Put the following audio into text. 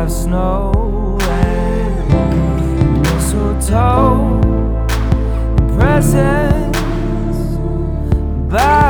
have snow and mistletoe and presents by